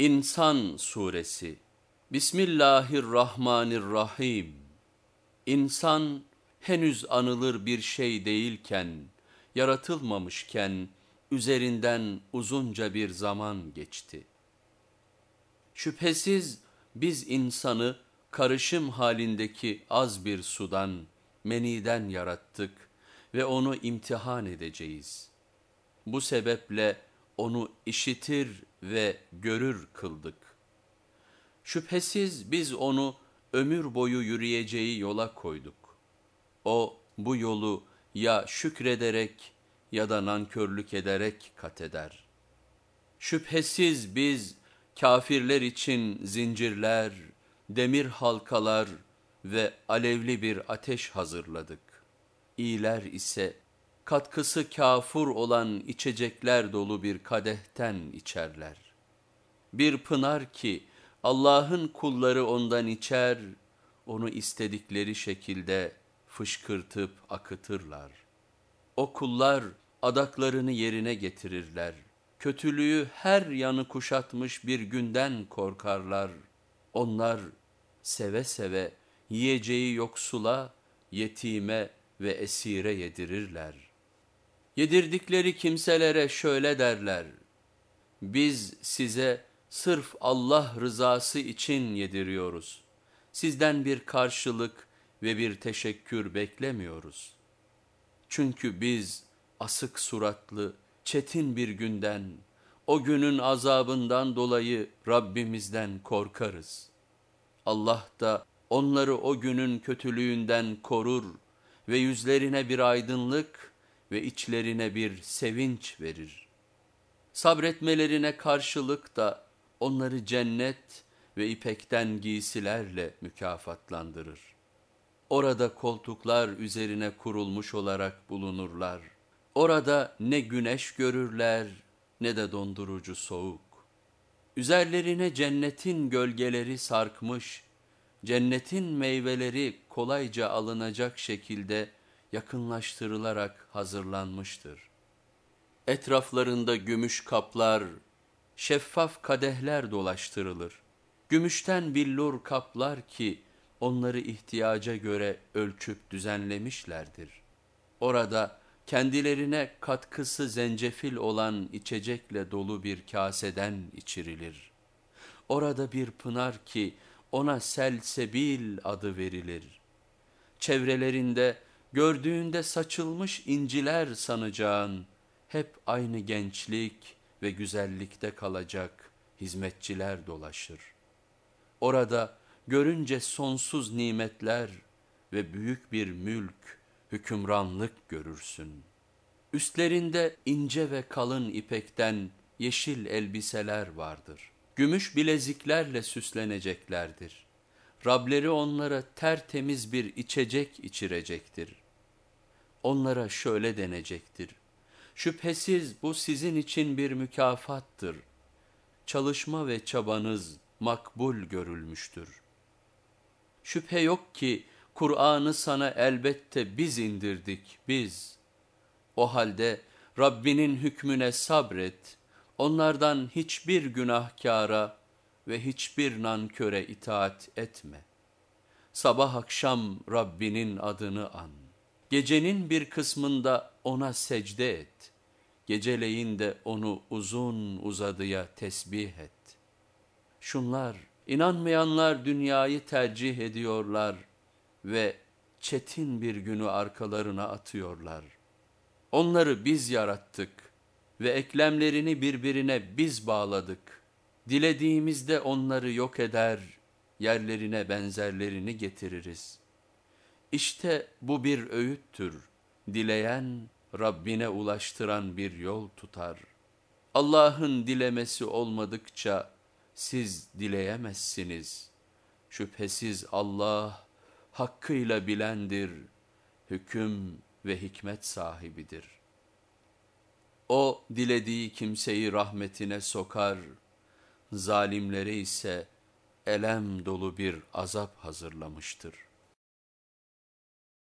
İnsan Suresi Bismillahirrahmanirrahim İnsan henüz anılır bir şey değilken, yaratılmamışken üzerinden uzunca bir zaman geçti. Şüphesiz biz insanı karışım halindeki az bir sudan, meniden yarattık ve onu imtihan edeceğiz. Bu sebeple onu işitir ve görür kıldık. Şüphesiz biz onu ömür boyu yürüyeceği yola koyduk. O bu yolu ya şükrederek ya da nankörlük ederek kat eder. Şüphesiz biz kafirler için zincirler, demir halkalar ve alevli bir ateş hazırladık. İyiler ise katkısı kafur olan içecekler dolu bir kadehten içerler. Bir pınar ki Allah'ın kulları ondan içer, onu istedikleri şekilde fışkırtıp akıtırlar. O kullar adaklarını yerine getirirler. Kötülüğü her yanı kuşatmış bir günden korkarlar. Onlar seve seve yiyeceği yoksula, yetime ve esire yedirirler.'' Yedirdikleri kimselere şöyle derler, biz size sırf Allah rızası için yediriyoruz. Sizden bir karşılık ve bir teşekkür beklemiyoruz. Çünkü biz asık suratlı, çetin bir günden, o günün azabından dolayı Rabbimizden korkarız. Allah da onları o günün kötülüğünden korur ve yüzlerine bir aydınlık, ve içlerine bir sevinç verir. Sabretmelerine karşılık da onları cennet ve ipekten giysilerle mükafatlandırır. Orada koltuklar üzerine kurulmuş olarak bulunurlar. Orada ne güneş görürler ne de dondurucu soğuk. Üzerlerine cennetin gölgeleri sarkmış, cennetin meyveleri kolayca alınacak şekilde yakınlaştırılarak hazırlanmıştır. Etraflarında gümüş kaplar, şeffaf kadehler dolaştırılır. Gümüşten billur kaplar ki onları ihtiyaca göre ölçüp düzenlemişlerdir. Orada kendilerine katkısı zencefil olan içecekle dolu bir kaseden içirilir. Orada bir pınar ki ona selsebil adı verilir. Çevrelerinde gördüğünde saçılmış inciler sanacağın, hep aynı gençlik ve güzellikte kalacak hizmetçiler dolaşır. Orada görünce sonsuz nimetler ve büyük bir mülk, hükümranlık görürsün. Üstlerinde ince ve kalın ipekten yeşil elbiseler vardır. Gümüş bileziklerle süsleneceklerdir. Rableri onlara tertemiz bir içecek içirecektir onlara şöyle denecektir. Şüphesiz bu sizin için bir mükafattır. Çalışma ve çabanız makbul görülmüştür. Şüphe yok ki Kur'an'ı sana elbette biz indirdik, biz. O halde Rabbinin hükmüne sabret, onlardan hiçbir günahkara ve hiçbir nanköre itaat etme. Sabah akşam Rabbinin adını an. Gecenin bir kısmında ona secde et. Geceleyin de onu uzun uzadıya tesbih et. Şunlar, inanmayanlar dünyayı tercih ediyorlar ve çetin bir günü arkalarına atıyorlar. Onları biz yarattık ve eklemlerini birbirine biz bağladık. Dilediğimizde onları yok eder, yerlerine benzerlerini getiririz.'' İşte bu bir öğüttür. Dileyen Rabbine ulaştıran bir yol tutar. Allah'ın dilemesi olmadıkça siz dileyemezsiniz. Şüphesiz Allah hakkıyla bilendir, hüküm ve hikmet sahibidir. O dilediği kimseyi rahmetine sokar, zalimlere ise elem dolu bir azap hazırlamıştır.